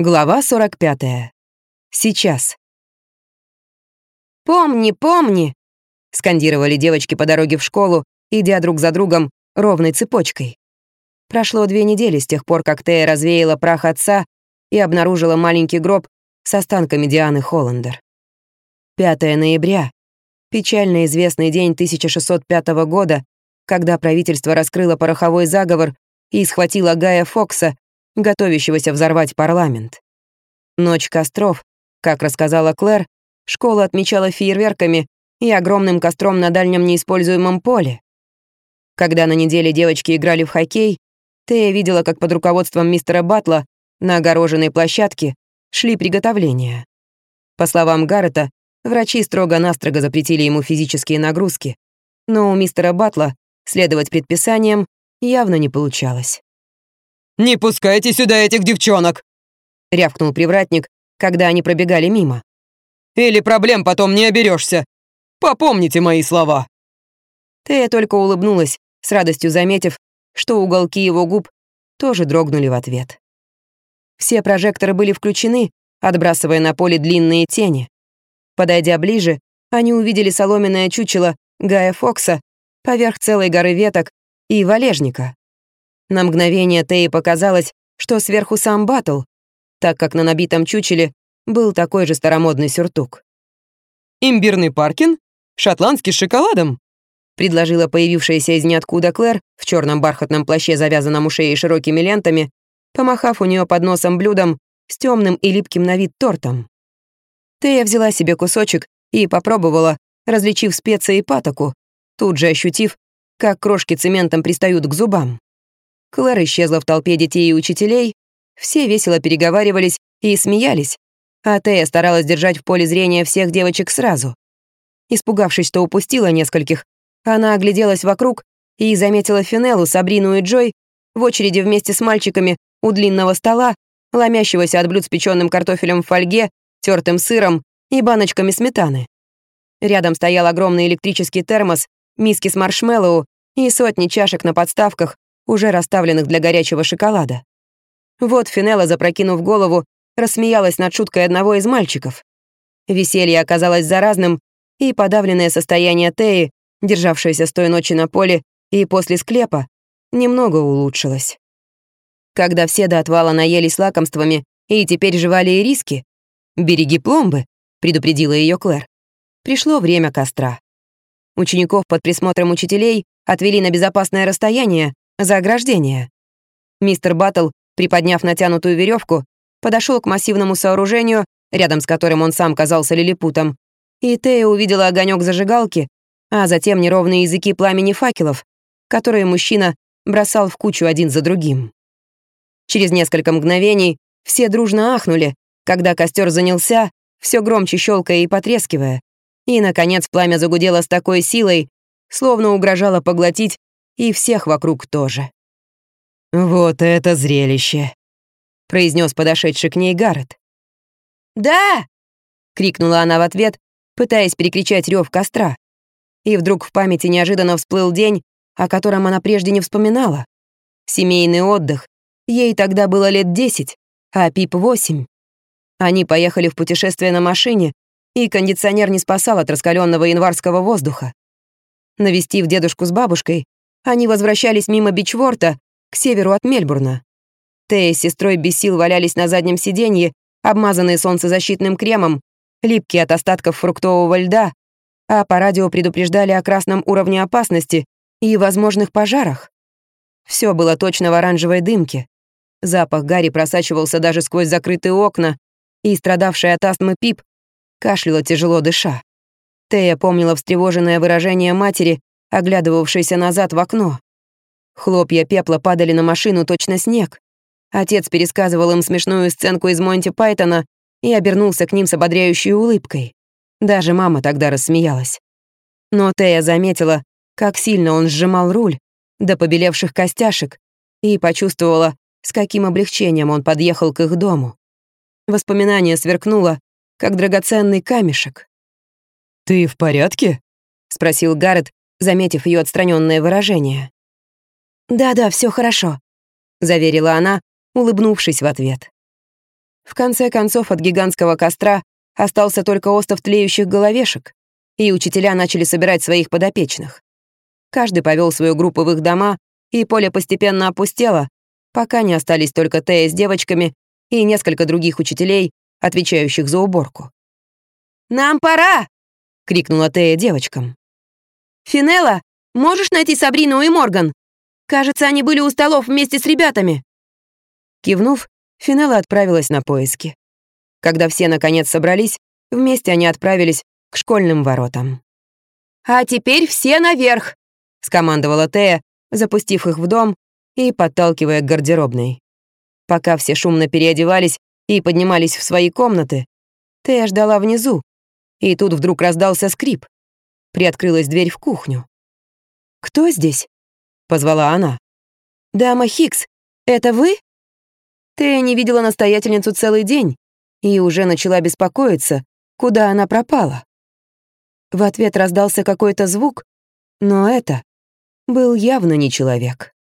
Глава 45. Сейчас. «Помни, помни!» — скандировали девочки по дороге в школу, идя друг за другом ровной цепочкой. Прошло две недели с тех пор, как Тея развеяла прах отца и обнаружила маленький гроб с останками Дианы Холландер. 5 ноября — печально известный день 1605 года, когда правительство раскрыло пороховой заговор и схватило Гая Фокса, готовящегося взорвать парламент. Ночь костров, как рассказала Клэр, школа отмечала фейерверками и огромным костром на дальнем неиспользуемом поле. Когда на неделе девочки играли в хоккей, Тея видела, как под руководством мистера Батла на огороженной площадке шли приготовления. По словам Гаррета, врачи строго-настрого запретили ему физические нагрузки, но у мистера Батла следовать предписаниям явно не получалось. «Не пускайте сюда этих девчонок!» — рявкнул привратник, когда они пробегали мимо. «Или проблем потом не оберешься. Попомните мои слова!» Тея только улыбнулась, с радостью заметив, что уголки его губ тоже дрогнули в ответ. Все прожекторы были включены, отбрасывая на поле длинные тени. Подойдя ближе, они увидели соломенное чучело Гая Фокса поверх целой горы веток и валежника. На мгновение Теи показалось, что сверху сам Батл, так как на набитом чучеле был такой же старомодный сюртук. «Имбирный паркин? Шотландский с шоколадом?» предложила появившаяся из ниоткуда Клэр в черном бархатном плаще, завязанном у шеи широкими лентами, помахав у нее под носом блюдом с темным и липким на вид тортом. Тея взяла себе кусочек и попробовала, различив специи и патоку, тут же ощутив, как крошки цементом пристают к зубам. Клэр исчезла в толпе детей и учителей, все весело переговаривались и смеялись, а Тея старалась держать в поле зрения всех девочек сразу. Испугавшись, что упустила нескольких, она огляделась вокруг и заметила Финеллу, Сабрину и Джой в очереди вместе с мальчиками у длинного стола, ломящегося от блюд с печеным картофелем в фольге, тертым сыром и баночками сметаны. Рядом стоял огромный электрический термос, миски с маршмеллоу и сотни чашек на подставках, уже расставленных для горячего шоколада. Вот Финелла, запрокинув голову, рассмеялась над шуткой одного из мальчиков. Веселье оказалось заразным, и подавленное состояние Теи, державшееся с той ночи на поле и после склепа, немного улучшилось. Когда все до отвала наелись лакомствами и теперь жевали и риски, «Береги пломбы», — предупредила ее Клэр. Пришло время костра. Учеников под присмотром учителей отвели на безопасное расстояние, за ограждение. Мистер Баттл, приподняв натянутую веревку, подошел к массивному сооружению, рядом с которым он сам казался лилипутом, и Тея увидела огонек зажигалки, а затем неровные языки пламени факелов, которые мужчина бросал в кучу один за другим. Через несколько мгновений все дружно ахнули, когда костер занялся, все громче щелкая и потрескивая, и, наконец, пламя загудело с такой силой, словно угрожало поглотить и всех вокруг тоже. «Вот это зрелище!» — произнес подошедший к ней Гаррет. «Да!» — крикнула она в ответ, пытаясь перекричать рев костра. И вдруг в памяти неожиданно всплыл день, о котором она прежде не вспоминала. Семейный отдых. Ей тогда было лет десять, а Пип — восемь. Они поехали в путешествие на машине, и кондиционер не спасал от раскаленного январского воздуха. Навестив дедушку с бабушкой, они возвращались мимо Бичворта, к северу от Мельбурна. Тея с сестрой без сил валялись на заднем сиденье, обмазанные солнцезащитным кремом, липкие от остатков фруктового льда, а по радио предупреждали о красном уровне опасности и возможных пожарах. Все было точно в оранжевой дымке. Запах гари просачивался даже сквозь закрытые окна, и страдавшая от астмы Пип кашляла тяжело дыша. Тея помнила встревоженное выражение матери, оглядывавшейся назад в окно. Хлопья пепла падали на машину точно снег. Отец пересказывал им смешную сценку из Монти Пайтона и обернулся к ним с ободряющей улыбкой. Даже мама тогда рассмеялась. Но Тея заметила, как сильно он сжимал руль до побелевших костяшек и почувствовала, с каким облегчением он подъехал к их дому. Воспоминание сверкнуло, как драгоценный камешек. «Ты в порядке?» — спросил Гаррет, заметив ее отстраненное выражение. «Да-да, все хорошо», — заверила она, улыбнувшись в ответ. В конце концов, от гигантского костра остался только остов тлеющих головешек, и учителя начали собирать своих подопечных. Каждый повел свою группу в их дома, и поле постепенно опустело, пока не остались только Тея с девочками и несколько других учителей, отвечающих за уборку. «Нам пора!» — крикнула Тея девочкам. «Финелла, можешь найти Сабрину и Морган? Кажется, они были у столов вместе с ребятами». Кивнув, Финелла отправилась на поиски. Когда все наконец собрались, вместе они отправились к школьным воротам. «А теперь все наверх!» — скомандовала Тея, запустив их в дом и подталкивая к гардеробной. Пока все шумно переодевались и поднимались в свои комнаты, Тея ждала внизу, и тут вдруг раздался скрип. Приоткрылась дверь в кухню. «Кто здесь?» — позвала она. «Дама Хикс, это вы?» Тея не видела настоятельницу целый день и уже начала беспокоиться, куда она пропала. В ответ раздался какой-то звук, но это был явно не человек.